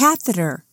catheter.